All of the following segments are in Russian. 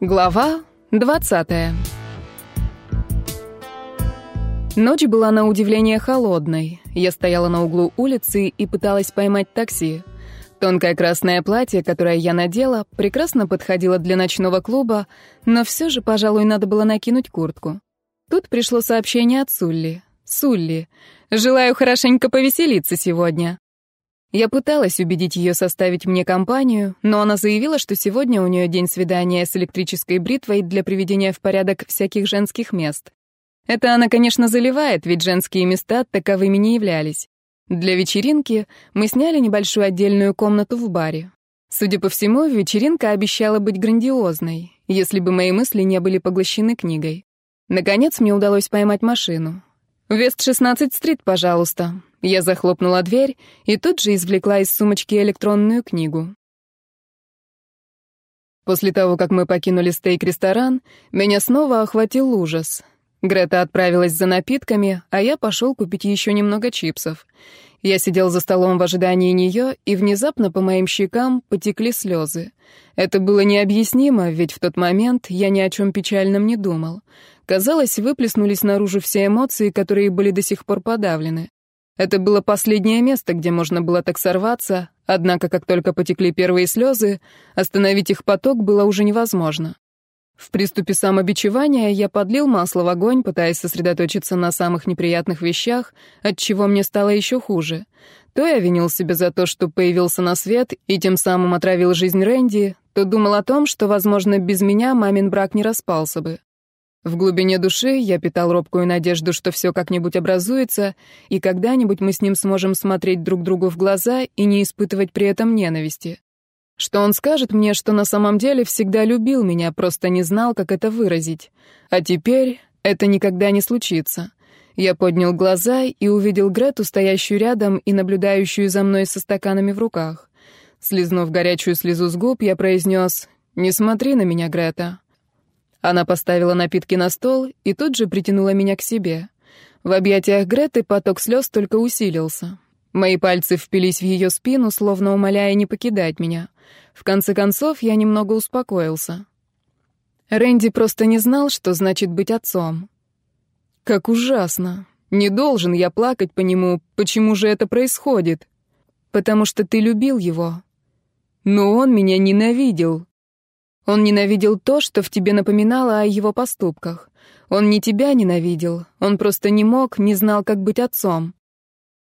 Глава 20 Ночь была на удивление холодной. Я стояла на углу улицы и пыталась поймать такси. Тонкое красное платье, которое я надела, прекрасно подходило для ночного клуба, но все же, пожалуй, надо было накинуть куртку. Тут пришло сообщение от Сулли. «Сулли, желаю хорошенько повеселиться сегодня». Я пыталась убедить ее составить мне компанию, но она заявила, что сегодня у нее день свидания с электрической бритвой для приведения в порядок всяких женских мест. Это она, конечно, заливает, ведь женские места таковыми не являлись. Для вечеринки мы сняли небольшую отдельную комнату в баре. Судя по всему, вечеринка обещала быть грандиозной, если бы мои мысли не были поглощены книгой. Наконец мне удалось поймать машину. «Вест-16-стрит, пожалуйста», я захлопнула дверь и тут же извлекла из сумочки электронную книгу. После того, как мы покинули стейк-ресторан, меня снова охватил ужас. Грета отправилась за напитками, а я пошел купить еще немного чипсов. Я сидел за столом в ожидании нее, и внезапно по моим щекам потекли слезы. Это было необъяснимо, ведь в тот момент я ни о чем печальном не думал. Казалось, выплеснулись наружу все эмоции, которые были до сих пор подавлены. Это было последнее место, где можно было так сорваться, однако как только потекли первые слезы, остановить их поток было уже невозможно. В приступе самобичевания я подлил масло в огонь, пытаясь сосредоточиться на самых неприятных вещах, от чего мне стало еще хуже. То я винил себя за то, что появился на свет и тем самым отравил жизнь Рэнди, то думал о том, что, возможно, без меня мамин брак не распался бы. В глубине души я питал робкую надежду, что все как-нибудь образуется, и когда-нибудь мы с ним сможем смотреть друг другу в глаза и не испытывать при этом ненависти. Что он скажет мне, что на самом деле всегда любил меня, просто не знал, как это выразить. А теперь это никогда не случится. Я поднял глаза и увидел Грету, стоящую рядом и наблюдающую за мной со стаканами в руках. Слизнув горячую слезу с губ, я произнес «Не смотри на меня, Грета». Она поставила напитки на стол и тут же притянула меня к себе. В объятиях Греты поток слез только усилился. Мои пальцы впились в ее спину, словно умоляя не покидать меня. В конце концов, я немного успокоился. Рэнди просто не знал, что значит быть отцом. Как ужасно. Не должен я плакать по нему. Почему же это происходит? Потому что ты любил его. Но он меня ненавидел. Он ненавидел то, что в тебе напоминало о его поступках. Он не тебя ненавидел, он просто не мог, не знал, как быть отцом.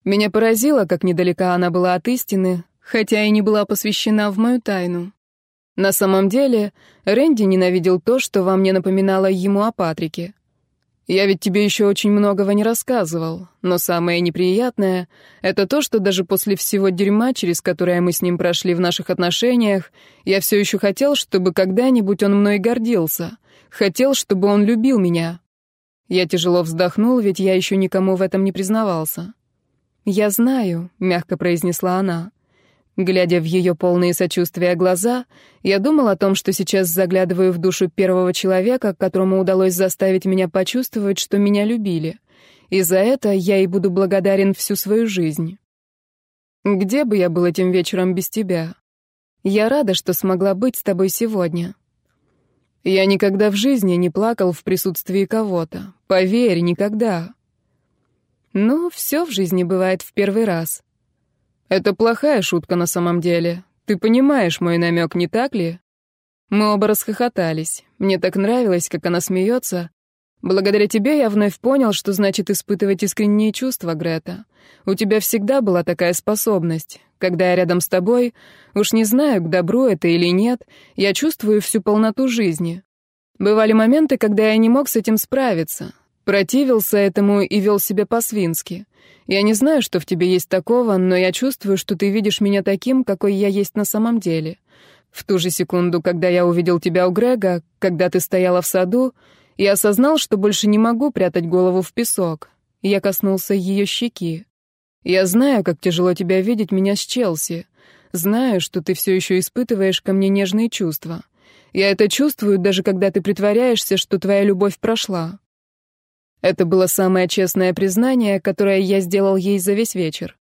Меня поразило, как недалека она была от истины, хотя и не была посвящена в мою тайну. На самом деле, Рэнди ненавидел то, что во мне напоминало ему о Патрике. Я ведь тебе еще очень многого не рассказывал, но самое неприятное — это то, что даже после всего дерьма, через которое мы с ним прошли в наших отношениях, я все еще хотел, чтобы когда-нибудь он мной гордился, хотел, чтобы он любил меня. Я тяжело вздохнул, ведь я еще никому в этом не признавался. «Я знаю», — мягко произнесла она. Глядя в ее полные сочувствия глаза, я думал о том, что сейчас заглядываю в душу первого человека, которому удалось заставить меня почувствовать, что меня любили. И за это я и буду благодарен всю свою жизнь. Где бы я был этим вечером без тебя? Я рада, что смогла быть с тобой сегодня. Я никогда в жизни не плакал в присутствии кого-то. Поверь, никогда. Ну, все в жизни бывает в первый раз. Это плохая шутка на самом деле. Ты понимаешь мой намек, не так ли? Мы оба расхохотались. Мне так нравилось, как она смеется. Благодаря тебе я вновь понял, что значит испытывать искренние чувства, Грета. У тебя всегда была такая способность. Когда я рядом с тобой, уж не знаю, к добру это или нет, я чувствую всю полноту жизни. Бывали моменты, когда я не мог с этим справиться. Противился этому и вел себя по-свински. Я не знаю, что в тебе есть такого, но я чувствую, что ты видишь меня таким, какой я есть на самом деле. В ту же секунду, когда я увидел тебя у Грега, когда ты стояла в саду, я осознал, что больше не могу прятать голову в песок. Я коснулся ее щеки. Я знаю, как тяжело тебя видеть меня с Челси. Знаю, что ты все еще испытываешь ко мне нежные чувства. Я это чувствую, даже когда ты притворяешься, что твоя любовь прошла. Это было самое честное признание, которое я сделал ей за весь вечер.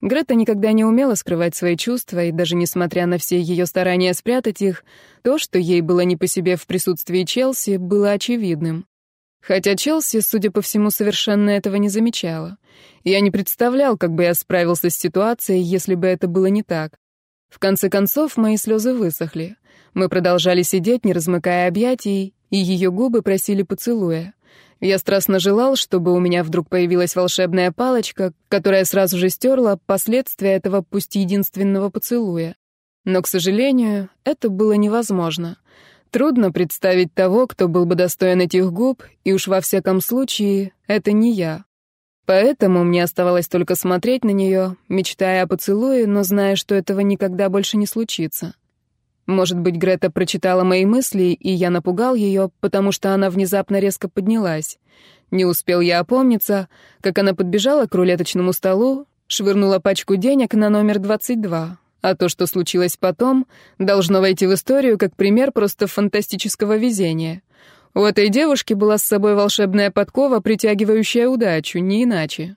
Грета никогда не умела скрывать свои чувства, и даже несмотря на все ее старания спрятать их, то, что ей было не по себе в присутствии Челси, было очевидным. Хотя Челси, судя по всему, совершенно этого не замечала. Я не представлял, как бы я справился с ситуацией, если бы это было не так. В конце концов, мои слезы высохли. Мы продолжали сидеть, не размыкая объятий, и ее губы просили поцелуя. Я страстно желал, чтобы у меня вдруг появилась волшебная палочка, которая сразу же стерла последствия этого пусть единственного поцелуя. Но, к сожалению, это было невозможно. Трудно представить того, кто был бы достоин этих губ, и уж во всяком случае, это не я. Поэтому мне оставалось только смотреть на нее, мечтая о поцелуе, но зная, что этого никогда больше не случится. Может быть, Грета прочитала мои мысли, и я напугал ее, потому что она внезапно резко поднялась. Не успел я опомниться, как она подбежала к рулеточному столу, швырнула пачку денег на номер 22. А то, что случилось потом, должно войти в историю как пример просто фантастического везения. У этой девушки была с собой волшебная подкова, притягивающая удачу, не иначе.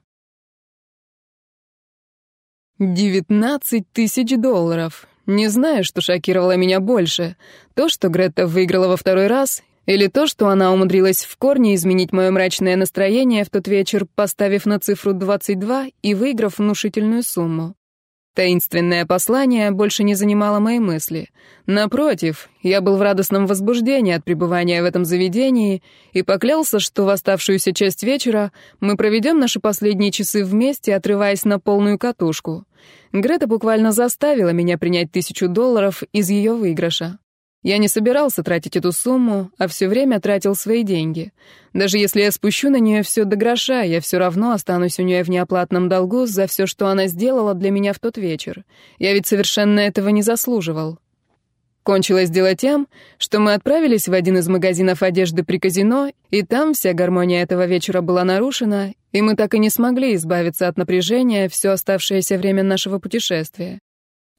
«Девятнадцать тысяч долларов. Не знаю, что шокировало меня больше. То, что Гретта выиграла во второй раз, или то, что она умудрилась в корне изменить мое мрачное настроение в тот вечер, поставив на цифру 22 и выиграв внушительную сумму. Таинственное послание больше не занимало мои мысли. Напротив, я был в радостном возбуждении от пребывания в этом заведении и поклялся, что в оставшуюся часть вечера мы проведем наши последние часы вместе, отрываясь на полную катушку. Грета буквально заставила меня принять тысячу долларов из ее выигрыша. Я не собирался тратить эту сумму, а все время тратил свои деньги. Даже если я спущу на нее все до гроша, я все равно останусь у нее в неоплатном долгу за все, что она сделала для меня в тот вечер. Я ведь совершенно этого не заслуживал. Кончилось дело тем, что мы отправились в один из магазинов одежды при казино, и там вся гармония этого вечера была нарушена, и мы так и не смогли избавиться от напряжения все оставшееся время нашего путешествия.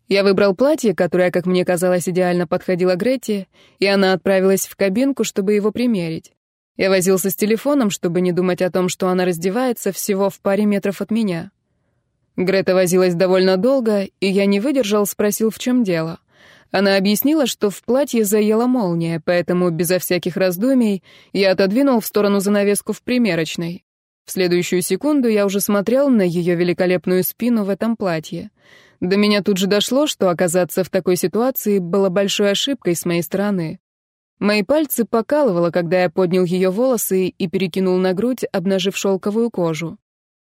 Я выбрал платье, которое, как мне казалось, идеально подходило Гретте, и она отправилась в кабинку, чтобы его примерить. Я возился с телефоном, чтобы не думать о том, что она раздевается всего в паре метров от меня. Грета возилась довольно долго, и я не выдержал, спросил, в чем дело. Она объяснила, что в платье заела молния, поэтому безо всяких раздумий я отодвинул в сторону занавеску в примерочной. В следующую секунду я уже смотрел на ее великолепную спину в этом платье. До меня тут же дошло, что оказаться в такой ситуации было большой ошибкой с моей стороны. Мои пальцы покалывало, когда я поднял ее волосы и перекинул на грудь, обнажив шелковую кожу.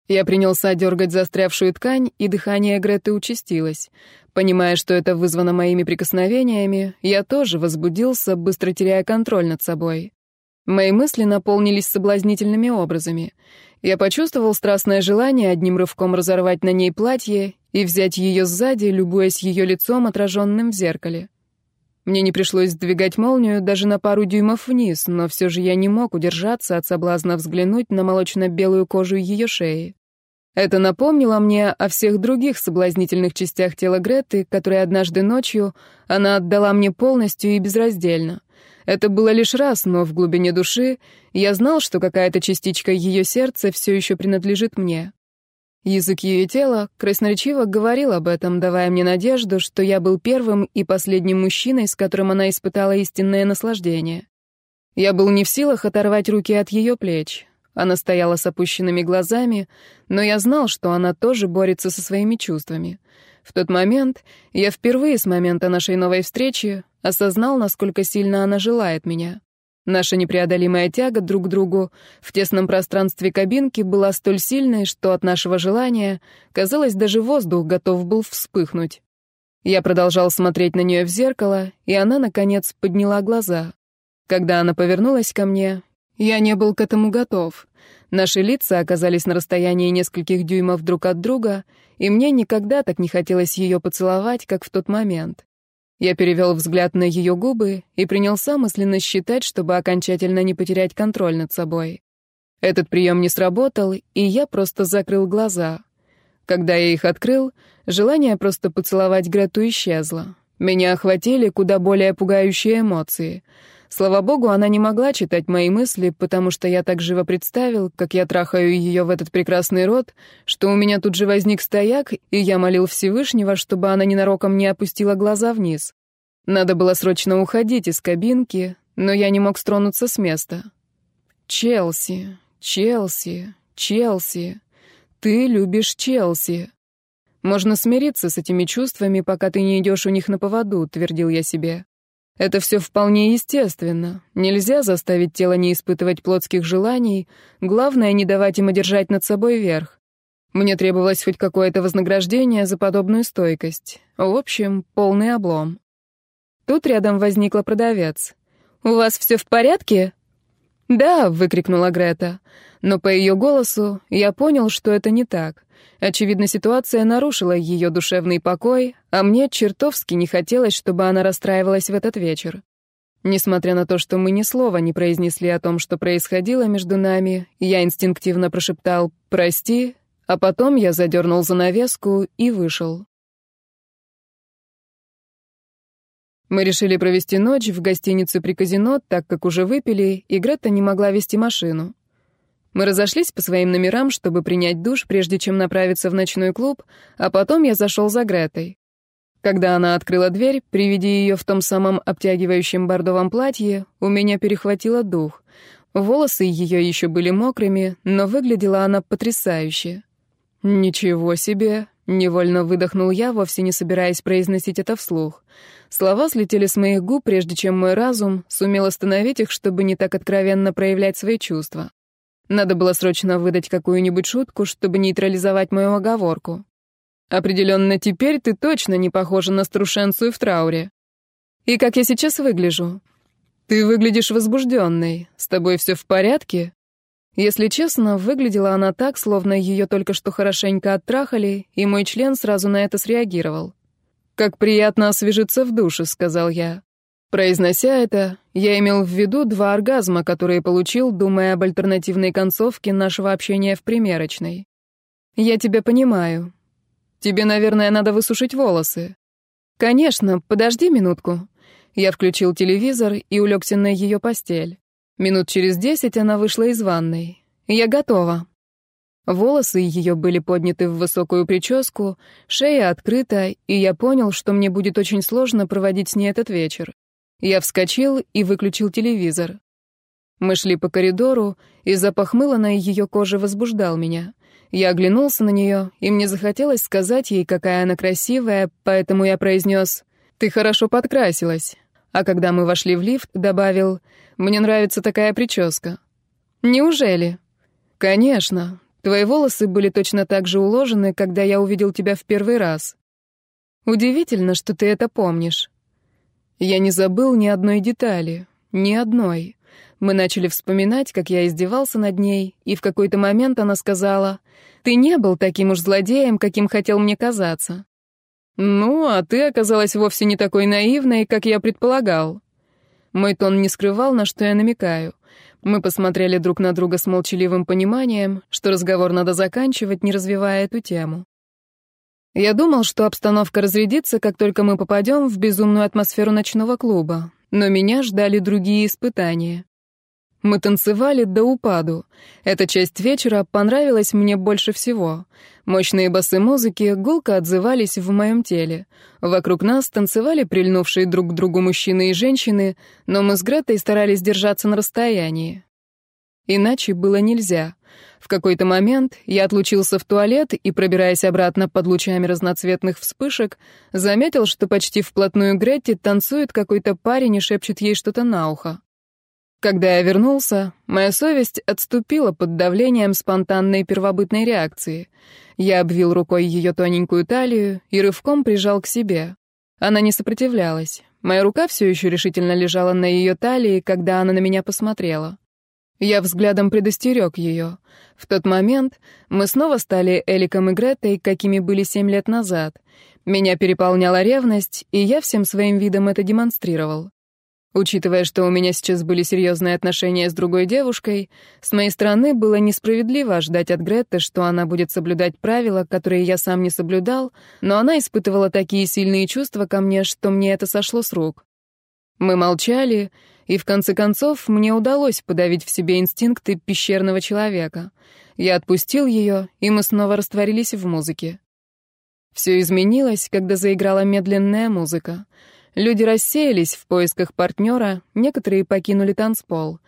Я принялся дергать застрявшую ткань, и дыхание Греты участилось. Понимая, что это вызвано моими прикосновениями, я тоже возбудился, быстро теряя контроль над собой. Мои мысли наполнились соблазнительными образами. Я почувствовал страстное желание одним рывком разорвать на ней платье и взять ее сзади, любуясь ее лицом, отраженным в зеркале. Мне не пришлось сдвигать молнию даже на пару дюймов вниз, но все же я не мог удержаться от соблазна взглянуть на молочно-белую кожу ее шеи. Это напомнило мне о всех других соблазнительных частях тела Греты, которые однажды ночью она отдала мне полностью и безраздельно. Это было лишь раз, но в глубине души я знал, что какая-то частичка ее сердца все еще принадлежит мне. Язык ее тела красноречиво говорил об этом, давая мне надежду, что я был первым и последним мужчиной, с которым она испытала истинное наслаждение. Я был не в силах оторвать руки от ее плеч. Она стояла с опущенными глазами, но я знал, что она тоже борется со своими чувствами. В тот момент я впервые с момента нашей новой встречи осознал, насколько сильно она желает меня. Наша непреодолимая тяга друг к другу в тесном пространстве кабинки была столь сильной, что от нашего желания, казалось, даже воздух готов был вспыхнуть. Я продолжал смотреть на нее в зеркало, и она, наконец, подняла глаза. Когда она повернулась ко мне, я не был к этому готов. Наши лица оказались на расстоянии нескольких дюймов друг от друга, и мне никогда так не хотелось ее поцеловать, как в тот момент. Я перевел взгляд на ее губы и принялся мысленно считать, чтобы окончательно не потерять контроль над собой. Этот прием не сработал, и я просто закрыл глаза. Когда я их открыл, желание просто поцеловать Грету исчезло. Меня охватили куда более пугающие эмоции. Слава богу, она не могла читать мои мысли, потому что я так живо представил, как я трахаю ее в этот прекрасный рот, что у меня тут же возник стояк, и я молил Всевышнего, чтобы она ненароком не опустила глаза вниз. Надо было срочно уходить из кабинки, но я не мог стронуться с места. «Челси, Челси, Челси, ты любишь Челси». «Можно смириться с этими чувствами, пока ты не идешь у них на поводу», — твердил я себе. Это все вполне естественно. Нельзя заставить тело не испытывать плотских желаний, главное — не давать им одержать над собой верх. Мне требовалось хоть какое-то вознаграждение за подобную стойкость. В общем, полный облом. Тут рядом возникла продавец. «У вас все в порядке?» «Да», — выкрикнула Грета. Но по ее голосу я понял, что это не так. Очевидно, ситуация нарушила ее душевный покой, а мне чертовски не хотелось, чтобы она расстраивалась в этот вечер. Несмотря на то, что мы ни слова не произнесли о том, что происходило между нами, я инстинктивно прошептал «прости», а потом я задернул занавеску и вышел. Мы решили провести ночь в гостинице при казино, так как уже выпили, и Гретта не могла вести машину. Мы разошлись по своим номерам, чтобы принять душ, прежде чем направиться в ночной клуб, а потом я зашел за Гретой. Когда она открыла дверь, при ее в том самом обтягивающем бордовом платье, у меня перехватило дух. Волосы ее еще были мокрыми, но выглядела она потрясающе. «Ничего себе!» — невольно выдохнул я, вовсе не собираясь произносить это вслух. Слова слетели с моих губ, прежде чем мой разум сумел остановить их, чтобы не так откровенно проявлять свои чувства. Надо было срочно выдать какую-нибудь шутку, чтобы нейтрализовать мою оговорку. Определенно, теперь ты точно не похожа на струшенцию в трауре. И как я сейчас выгляжу? Ты выглядишь возбужденной. С тобой все в порядке? Если честно, выглядела она так, словно ее только что хорошенько оттрахали, и мой член сразу на это среагировал. «Как приятно освежиться в душе», — сказал я. Произнося это, я имел в виду два оргазма, которые получил, думая об альтернативной концовке нашего общения в примерочной. Я тебя понимаю. Тебе, наверное, надо высушить волосы. Конечно, подожди минутку. Я включил телевизор и улегся на ее постель. Минут через десять она вышла из ванной. Я готова. Волосы ее были подняты в высокую прическу, шея открыта, и я понял, что мне будет очень сложно проводить с ней этот вечер. Я вскочил и выключил телевизор. Мы шли по коридору, и запах мыла на ее коже возбуждал меня. Я оглянулся на нее, и мне захотелось сказать ей, какая она красивая, поэтому я произнес «Ты хорошо подкрасилась». А когда мы вошли в лифт, добавил «Мне нравится такая прическа». «Неужели?» «Конечно. Твои волосы были точно так же уложены, когда я увидел тебя в первый раз. Удивительно, что ты это помнишь». Я не забыл ни одной детали, ни одной. Мы начали вспоминать, как я издевался над ней, и в какой-то момент она сказала, «Ты не был таким уж злодеем, каким хотел мне казаться». «Ну, а ты оказалась вовсе не такой наивной, как я предполагал». Мой тон не скрывал, на что я намекаю. Мы посмотрели друг на друга с молчаливым пониманием, что разговор надо заканчивать, не развивая эту тему. Я думал, что обстановка разрядится, как только мы попадем в безумную атмосферу ночного клуба, но меня ждали другие испытания. Мы танцевали до упаду. Эта часть вечера понравилась мне больше всего. Мощные басы музыки гулко отзывались в моем теле. Вокруг нас танцевали прильнувшие друг к другу мужчины и женщины, но мы с Гретой старались держаться на расстоянии. Иначе было нельзя. В какой-то момент я отлучился в туалет и, пробираясь обратно под лучами разноцветных вспышек, заметил, что почти вплотную Гретти танцует какой-то парень и шепчет ей что-то на ухо. Когда я вернулся, моя совесть отступила под давлением спонтанной первобытной реакции. Я обвил рукой ее тоненькую талию и рывком прижал к себе. Она не сопротивлялась. Моя рука все еще решительно лежала на ее талии, когда она на меня посмотрела. Я взглядом предостерег ее. В тот момент мы снова стали Эликом и Гретой, какими были семь лет назад. Меня переполняла ревность, и я всем своим видом это демонстрировал. Учитывая, что у меня сейчас были серьезные отношения с другой девушкой, с моей стороны было несправедливо ожидать от Гретты, что она будет соблюдать правила, которые я сам не соблюдал, но она испытывала такие сильные чувства ко мне, что мне это сошло с рук. Мы молчали, и в конце концов мне удалось подавить в себе инстинкты пещерного человека. Я отпустил ее, и мы снова растворились в музыке. Все изменилось, когда заиграла медленная музыка. Люди рассеялись в поисках партнера, некоторые покинули танцпол.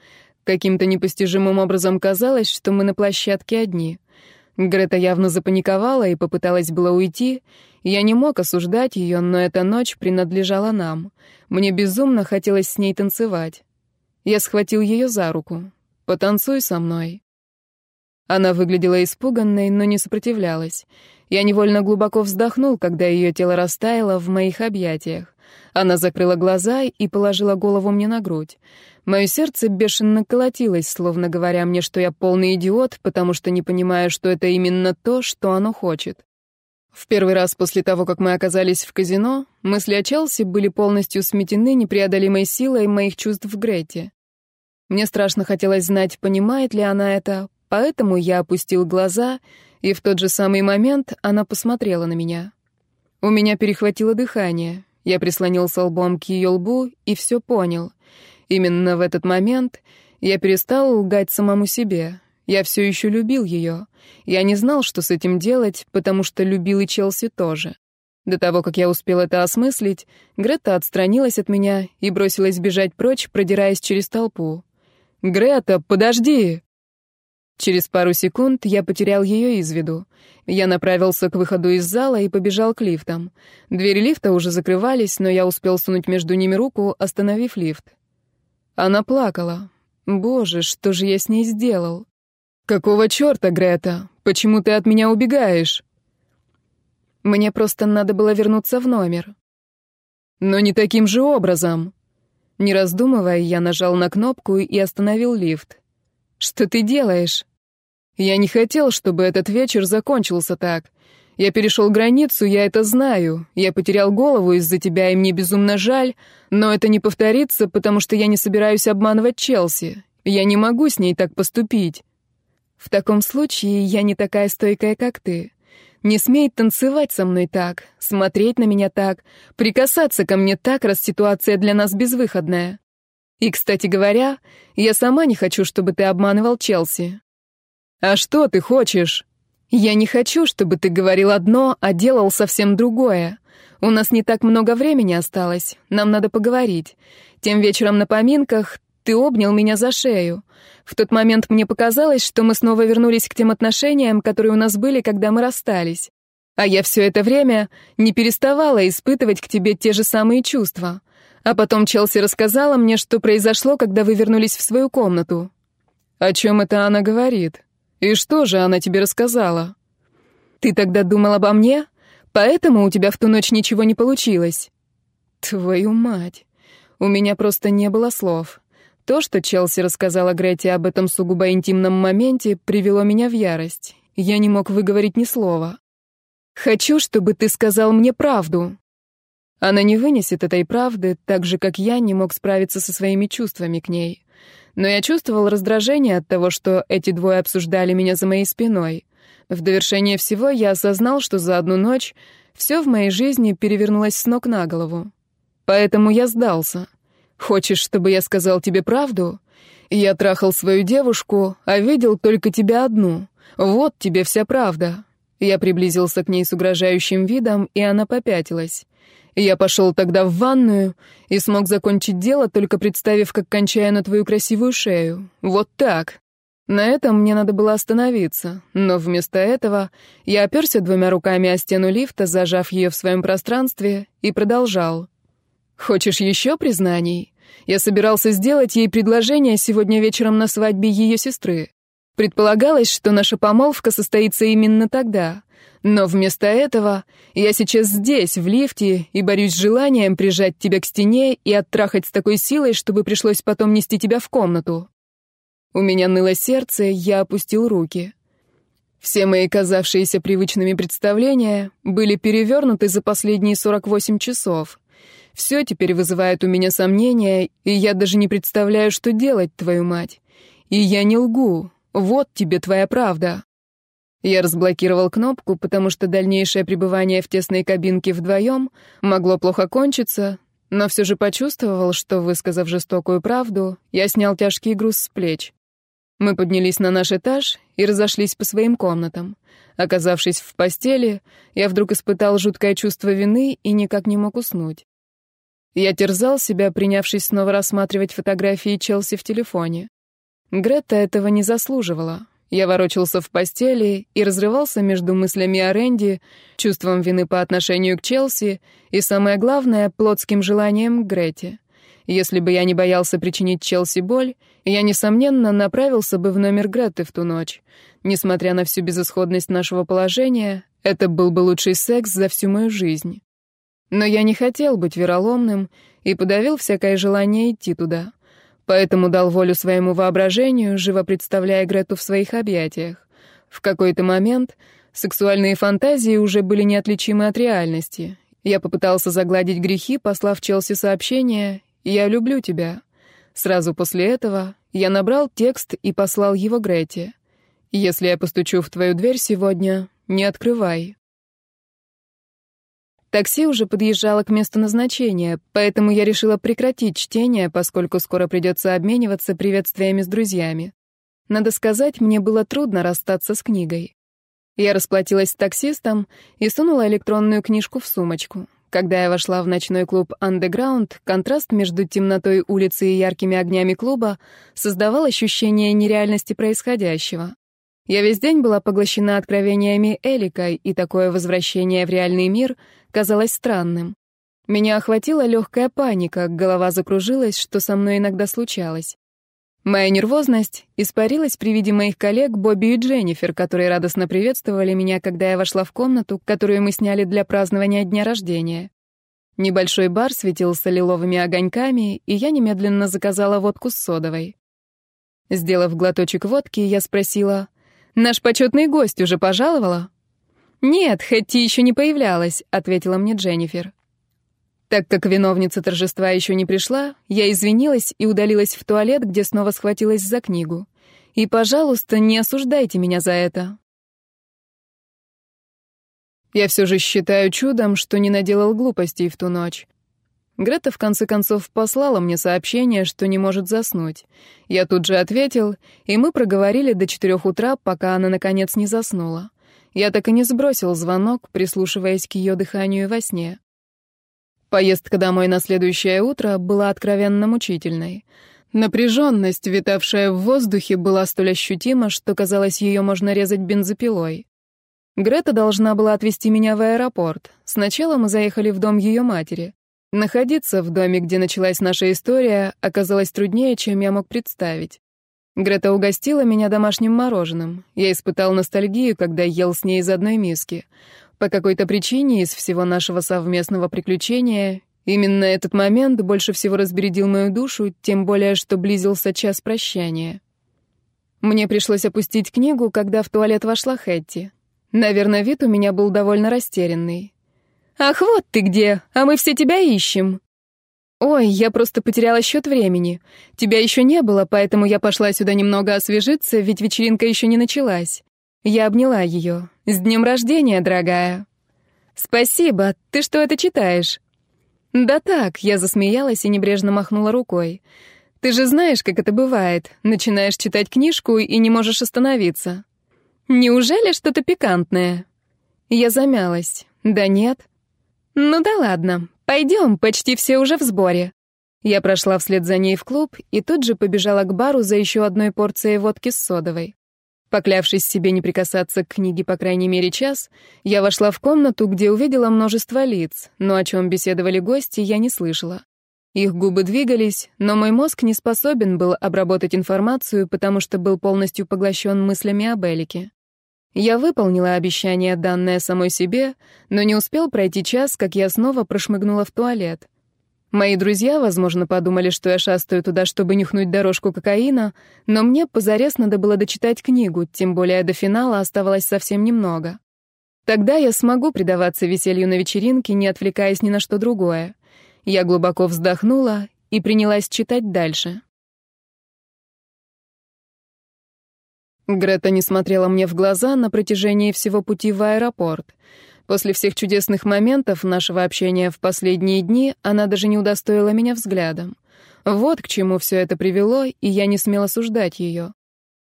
Каким-то непостижимым образом казалось, что мы на площадке одни. Грета явно запаниковала и попыталась было уйти. Я не мог осуждать ее, но эта ночь принадлежала нам. Мне безумно хотелось с ней танцевать. Я схватил ее за руку. «Потанцуй со мной». Она выглядела испуганной, но не сопротивлялась. Я невольно глубоко вздохнул, когда ее тело растаяло в моих объятиях. Она закрыла глаза и положила голову мне на грудь. Мое сердце бешено колотилось, словно говоря мне, что я полный идиот, потому что не понимаю, что это именно то, что оно хочет. В первый раз после того, как мы оказались в казино, мысли о Челси были полностью сметены непреодолимой силой моих чувств в Грете. Мне страшно хотелось знать, понимает ли она это, поэтому я опустил глаза, и в тот же самый момент она посмотрела на меня. У меня перехватило дыхание. Я прислонился лбом к ее лбу и все понял. Именно в этот момент я перестал лгать самому себе. Я все еще любил ее. Я не знал, что с этим делать, потому что любил и Челси тоже. До того, как я успел это осмыслить, Грета отстранилась от меня и бросилась бежать прочь, продираясь через толпу. «Грета, подожди!» Через пару секунд я потерял ее из виду. Я направился к выходу из зала и побежал к лифтам. Двери лифта уже закрывались, но я успел сунуть между ними руку, остановив лифт. Она плакала. Боже, что же я с ней сделал? Какого черта, Грета? Почему ты от меня убегаешь? Мне просто надо было вернуться в номер. Но не таким же образом. Не раздумывая, я нажал на кнопку и остановил лифт. Что ты делаешь? Я не хотел, чтобы этот вечер закончился так. Я перешел границу, я это знаю. Я потерял голову из-за тебя, и мне безумно жаль, но это не повторится, потому что я не собираюсь обманывать Челси. Я не могу с ней так поступить. В таком случае я не такая стойкая, как ты. Не смей танцевать со мной так, смотреть на меня так, прикасаться ко мне так, раз ситуация для нас безвыходная. И, кстати говоря, я сама не хочу, чтобы ты обманывал Челси. «А что ты хочешь?» «Я не хочу, чтобы ты говорил одно, а делал совсем другое. У нас не так много времени осталось, нам надо поговорить. Тем вечером на поминках ты обнял меня за шею. В тот момент мне показалось, что мы снова вернулись к тем отношениям, которые у нас были, когда мы расстались. А я все это время не переставала испытывать к тебе те же самые чувства. А потом Челси рассказала мне, что произошло, когда вы вернулись в свою комнату. О чем это она говорит? «И что же она тебе рассказала?» «Ты тогда думал обо мне? Поэтому у тебя в ту ночь ничего не получилось?» «Твою мать! У меня просто не было слов. То, что Челси рассказала Грете об этом сугубо интимном моменте, привело меня в ярость. Я не мог выговорить ни слова. «Хочу, чтобы ты сказал мне правду». Она не вынесет этой правды, так же, как я не мог справиться со своими чувствами к ней но я чувствовал раздражение от того, что эти двое обсуждали меня за моей спиной. В довершение всего я осознал, что за одну ночь все в моей жизни перевернулось с ног на голову. Поэтому я сдался. Хочешь, чтобы я сказал тебе правду? Я трахал свою девушку, а видел только тебя одну. Вот тебе вся правда. Я приблизился к ней с угрожающим видом, и она попятилась. Я пошел тогда в ванную и смог закончить дело, только представив, как кончаю на твою красивую шею. Вот так. На этом мне надо было остановиться, но вместо этого я оперся двумя руками о стену лифта, зажав ее в своем пространстве, и продолжал. «Хочешь еще признаний? Я собирался сделать ей предложение сегодня вечером на свадьбе ее сестры. Предполагалось, что наша помолвка состоится именно тогда. Но вместо этого я сейчас здесь, в лифте, и борюсь с желанием прижать тебя к стене и оттрахать с такой силой, чтобы пришлось потом нести тебя в комнату. У меня ныло сердце, я опустил руки. Все мои казавшиеся привычными представления были перевернуты за последние 48 часов. Все теперь вызывает у меня сомнения, и я даже не представляю, что делать, твою мать. И я не лгу. Вот тебе твоя правда. Я разблокировал кнопку, потому что дальнейшее пребывание в тесной кабинке вдвоем могло плохо кончиться, но все же почувствовал, что, высказав жестокую правду, я снял тяжкий груз с плеч. Мы поднялись на наш этаж и разошлись по своим комнатам. Оказавшись в постели, я вдруг испытал жуткое чувство вины и никак не мог уснуть. Я терзал себя, принявшись снова рассматривать фотографии Челси в телефоне. Гретта этого не заслуживала. Я ворочался в постели и разрывался между мыслями о Рэнди, чувством вины по отношению к Челси и, самое главное, плотским желанием к Грете. Если бы я не боялся причинить Челси боль, я, несомненно, направился бы в номер Греты в ту ночь. Несмотря на всю безысходность нашего положения, это был бы лучший секс за всю мою жизнь. Но я не хотел быть вероломным и подавил всякое желание идти туда. Поэтому дал волю своему воображению, живо представляя Грету в своих объятиях. В какой-то момент сексуальные фантазии уже были неотличимы от реальности. Я попытался загладить грехи, послав Челси сообщение «Я люблю тебя». Сразу после этого я набрал текст и послал его Грете. «Если я постучу в твою дверь сегодня, не открывай». Такси уже подъезжало к месту назначения, поэтому я решила прекратить чтение, поскольку скоро придется обмениваться приветствиями с друзьями. Надо сказать, мне было трудно расстаться с книгой. Я расплатилась с таксистом и сунула электронную книжку в сумочку. Когда я вошла в ночной клуб Underground, контраст между темнотой улицы и яркими огнями клуба создавал ощущение нереальности происходящего. Я весь день была поглощена откровениями Элика, и такое возвращение в реальный мир казалось странным. Меня охватила легкая паника, голова закружилась, что со мной иногда случалось. Моя нервозность испарилась при виде моих коллег Бобби и Дженнифер, которые радостно приветствовали меня, когда я вошла в комнату, которую мы сняли для празднования дня рождения. Небольшой бар светился лиловыми огоньками, и я немедленно заказала водку с содовой. Сделав глоточек водки, я спросила, «Наш почетный гость уже пожаловала?» «Нет, Хэтти еще не появлялась», — ответила мне Дженнифер. Так как виновница торжества еще не пришла, я извинилась и удалилась в туалет, где снова схватилась за книгу. И, пожалуйста, не осуждайте меня за это. Я все же считаю чудом, что не наделал глупостей в ту ночь. Грета в конце концов послала мне сообщение, что не может заснуть. Я тут же ответил, и мы проговорили до четырех утра, пока она наконец не заснула. Я так и не сбросил звонок, прислушиваясь к ее дыханию во сне. Поездка домой на следующее утро была откровенно мучительной. Напряженность, витавшая в воздухе, была столь ощутима, что казалось, ее можно резать бензопилой. Грета должна была отвезти меня в аэропорт. Сначала мы заехали в дом ее матери. Находиться в доме, где началась наша история, оказалось труднее, чем я мог представить. Грета угостила меня домашним мороженым. Я испытал ностальгию, когда ел с ней из одной миски. По какой-то причине из всего нашего совместного приключения именно этот момент больше всего разбередил мою душу, тем более, что близился час прощания. Мне пришлось опустить книгу, когда в туалет вошла Хэтти. Наверное, вид у меня был довольно растерянный. «Ах, вот ты где! А мы все тебя ищем!» «Ой, я просто потеряла счет времени. Тебя еще не было, поэтому я пошла сюда немного освежиться, ведь вечеринка еще не началась. Я обняла ее. «С днем рождения, дорогая!» «Спасибо! Ты что это читаешь?» «Да так», — я засмеялась и небрежно махнула рукой. «Ты же знаешь, как это бывает. Начинаешь читать книжку и не можешь остановиться». «Неужели что-то пикантное?» Я замялась. «Да нет». «Ну да ладно. Пойдем, почти все уже в сборе». Я прошла вслед за ней в клуб и тут же побежала к бару за еще одной порцией водки с содовой. Поклявшись себе не прикасаться к книге по крайней мере час, я вошла в комнату, где увидела множество лиц, но о чем беседовали гости, я не слышала. Их губы двигались, но мой мозг не способен был обработать информацию, потому что был полностью поглощен мыслями об Элике. Я выполнила обещание, данное самой себе, но не успел пройти час, как я снова прошмыгнула в туалет. Мои друзья, возможно, подумали, что я шастаю туда, чтобы нюхнуть дорожку кокаина, но мне позарез надо было дочитать книгу, тем более до финала оставалось совсем немного. Тогда я смогу предаваться веселью на вечеринке, не отвлекаясь ни на что другое. Я глубоко вздохнула и принялась читать дальше. Грета не смотрела мне в глаза на протяжении всего пути в аэропорт. После всех чудесных моментов нашего общения в последние дни она даже не удостоила меня взглядом. Вот к чему все это привело, и я не смел осуждать ее.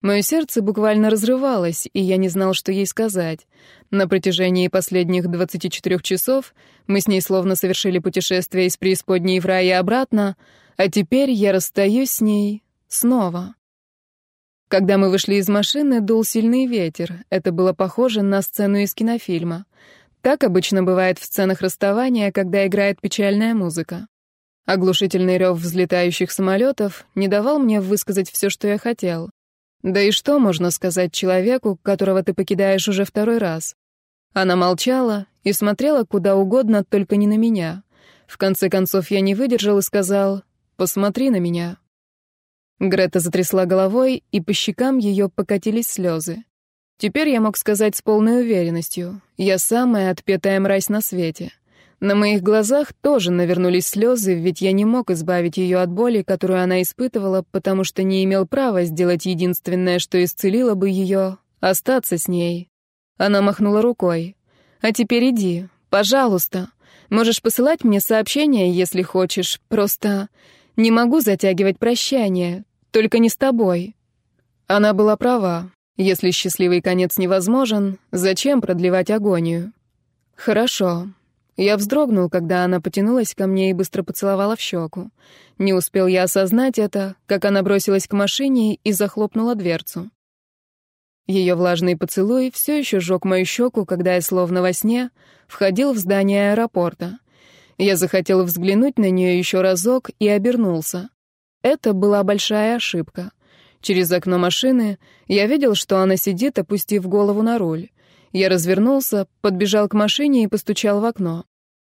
Мое сердце буквально разрывалось, и я не знал, что ей сказать. На протяжении последних 24 часов мы с ней словно совершили путешествие из преисподней в рай и обратно, а теперь я расстаюсь с ней снова. Когда мы вышли из машины, дул сильный ветер. Это было похоже на сцену из кинофильма. Так обычно бывает в сценах расставания, когда играет печальная музыка. Оглушительный рев взлетающих самолетов не давал мне высказать все, что я хотел. Да и что можно сказать человеку, которого ты покидаешь уже второй раз? Она молчала и смотрела куда угодно, только не на меня. В конце концов я не выдержал и сказал «Посмотри на меня». Грета затрясла головой, и по щекам ее покатились слезы. Теперь я мог сказать с полной уверенностью. Я самая отпетая мразь на свете. На моих глазах тоже навернулись слезы, ведь я не мог избавить ее от боли, которую она испытывала, потому что не имел права сделать единственное, что исцелило бы ее — остаться с ней. Она махнула рукой. «А теперь иди, пожалуйста. Можешь посылать мне сообщения, если хочешь. Просто не могу затягивать прощание. Только не с тобой». Она была права. Если счастливый конец невозможен, зачем продлевать агонию? Хорошо. Я вздрогнул, когда она потянулась ко мне и быстро поцеловала в щеку. Не успел я осознать это, как она бросилась к машине и захлопнула дверцу. Ее влажный поцелуй все еще жег мою щеку, когда я, словно во сне, входил в здание аэропорта. Я захотел взглянуть на нее еще разок и обернулся. Это была большая ошибка. Через окно машины я видел, что она сидит, опустив голову на руль. Я развернулся, подбежал к машине и постучал в окно.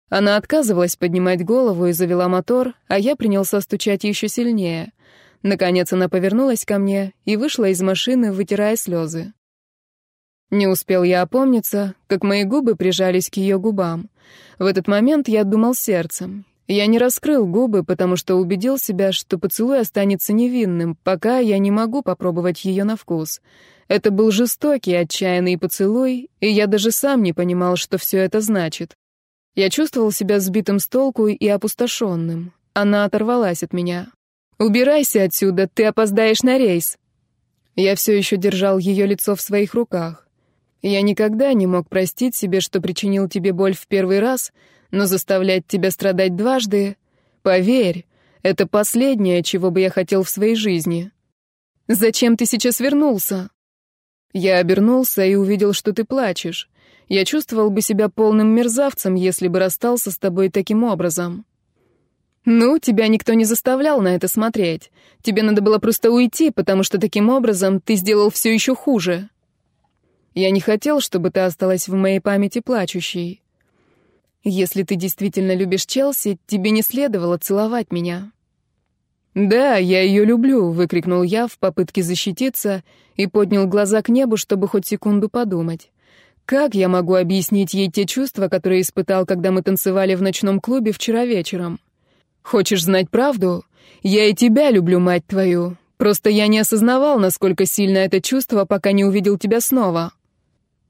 Она отказывалась поднимать голову и завела мотор, а я принялся стучать еще сильнее. Наконец она повернулась ко мне и вышла из машины, вытирая слезы. Не успел я опомниться, как мои губы прижались к ее губам. В этот момент я думал сердцем. Я не раскрыл губы, потому что убедил себя, что поцелуй останется невинным, пока я не могу попробовать ее на вкус. Это был жестокий, отчаянный поцелуй, и я даже сам не понимал, что все это значит. Я чувствовал себя сбитым с толку и опустошенным. Она оторвалась от меня. «Убирайся отсюда, ты опоздаешь на рейс!» Я все еще держал ее лицо в своих руках. Я никогда не мог простить себе, что причинил тебе боль в первый раз — но заставлять тебя страдать дважды, поверь, это последнее, чего бы я хотел в своей жизни. Зачем ты сейчас вернулся? Я обернулся и увидел, что ты плачешь. Я чувствовал бы себя полным мерзавцем, если бы расстался с тобой таким образом. Ну, тебя никто не заставлял на это смотреть. Тебе надо было просто уйти, потому что таким образом ты сделал все еще хуже. Я не хотел, чтобы ты осталась в моей памяти плачущей. Если ты действительно любишь Челси, тебе не следовало целовать меня». «Да, я ее люблю», — выкрикнул я в попытке защититься и поднял глаза к небу, чтобы хоть секунду подумать. «Как я могу объяснить ей те чувства, которые испытал, когда мы танцевали в ночном клубе вчера вечером? Хочешь знать правду? Я и тебя люблю, мать твою. Просто я не осознавал, насколько сильно это чувство, пока не увидел тебя снова».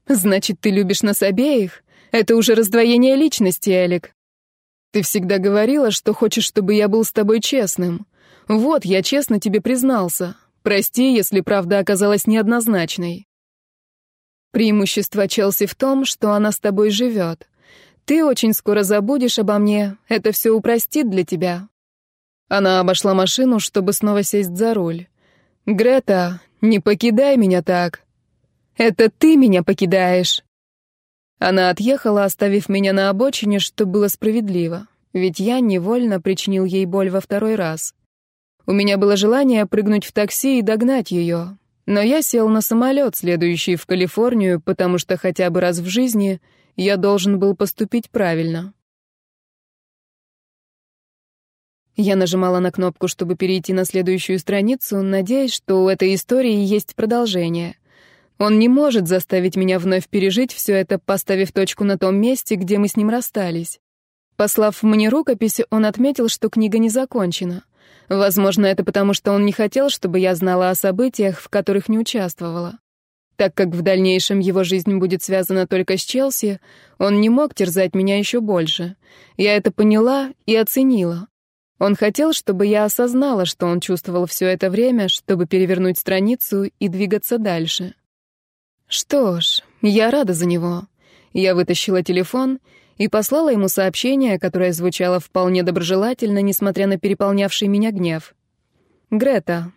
«Значит, ты любишь нас обеих?» Это уже раздвоение личности, Элик. Ты всегда говорила, что хочешь, чтобы я был с тобой честным. Вот, я честно тебе признался. Прости, если правда оказалась неоднозначной. Преимущество Челси в том, что она с тобой живет. Ты очень скоро забудешь обо мне, это все упростит для тебя. Она обошла машину, чтобы снова сесть за руль. «Грета, не покидай меня так!» «Это ты меня покидаешь!» Она отъехала, оставив меня на обочине, что было справедливо, ведь я невольно причинил ей боль во второй раз. У меня было желание прыгнуть в такси и догнать ее, но я сел на самолет, следующий в Калифорнию, потому что хотя бы раз в жизни я должен был поступить правильно. Я нажимала на кнопку, чтобы перейти на следующую страницу, надеясь, что у этой истории есть продолжение — он не может заставить меня вновь пережить все это, поставив точку на том месте, где мы с ним расстались. Послав мне рукопись, он отметил, что книга не закончена. Возможно, это потому, что он не хотел, чтобы я знала о событиях, в которых не участвовала. Так как в дальнейшем его жизнь будет связана только с Челси, он не мог терзать меня еще больше. Я это поняла и оценила. Он хотел, чтобы я осознала, что он чувствовал все это время, чтобы перевернуть страницу и двигаться дальше. Что ж, я рада за него. Я вытащила телефон и послала ему сообщение, которое звучало вполне доброжелательно, несмотря на переполнявший меня гнев. «Грета,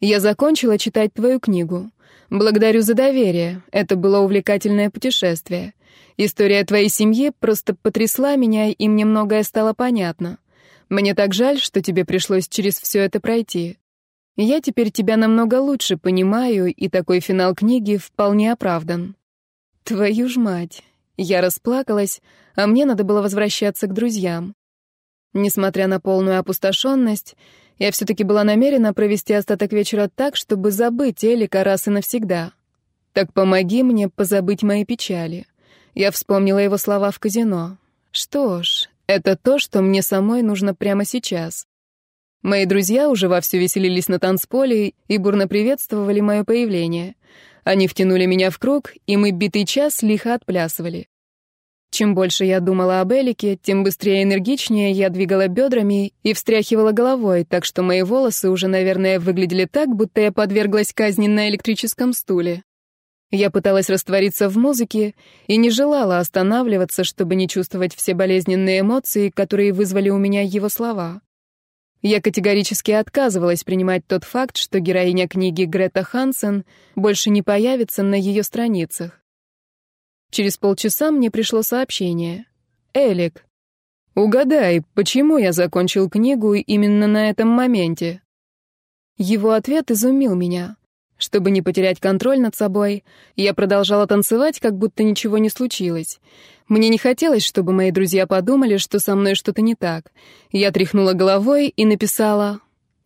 я закончила читать твою книгу. Благодарю за доверие. Это было увлекательное путешествие. История твоей семьи просто потрясла меня, и мне многое стало понятно. Мне так жаль, что тебе пришлось через все это пройти. Я теперь тебя намного лучше понимаю, и такой финал книги вполне оправдан. Твою ж мать. Я расплакалась, а мне надо было возвращаться к друзьям. Несмотря на полную опустошенность, я все-таки была намерена провести остаток вечера так, чтобы забыть Элика раз и навсегда. Так помоги мне позабыть мои печали. Я вспомнила его слова в казино. Что ж, это то, что мне самой нужно прямо сейчас. Мои друзья уже вовсю веселились на танцполе и бурно приветствовали мое появление. Они втянули меня в круг, и мы битый час лихо отплясывали. Чем больше я думала об Элике, тем быстрее и энергичнее я двигала бедрами и встряхивала головой, так что мои волосы уже, наверное, выглядели так, будто я подверглась казни на электрическом стуле. Я пыталась раствориться в музыке и не желала останавливаться, чтобы не чувствовать все болезненные эмоции, которые вызвали у меня его слова. Я категорически отказывалась принимать тот факт, что героиня книги Грета Хансен больше не появится на ее страницах. Через полчаса мне пришло сообщение. «Элик, угадай, почему я закончил книгу именно на этом моменте?» Его ответ изумил меня. Чтобы не потерять контроль над собой, я продолжала танцевать, как будто ничего не случилось. Мне не хотелось, чтобы мои друзья подумали, что со мной что-то не так. Я тряхнула головой и написала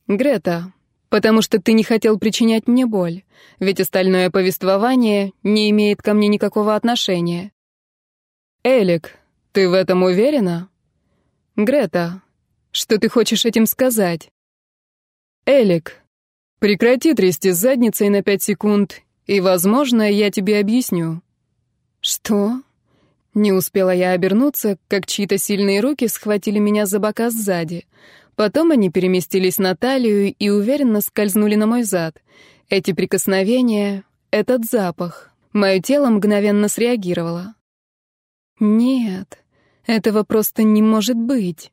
«Грета, потому что ты не хотел причинять мне боль, ведь остальное повествование не имеет ко мне никакого отношения». «Элик, ты в этом уверена?» «Грета, что ты хочешь этим сказать?» «Элик, Прекрати трясти задницей на пять секунд, и, возможно, я тебе объясню». «Что?» Не успела я обернуться, как чьи-то сильные руки схватили меня за бока сзади. Потом они переместились на талию и уверенно скользнули на мой зад. Эти прикосновения, этот запах. Мое тело мгновенно среагировало. «Нет, этого просто не может быть».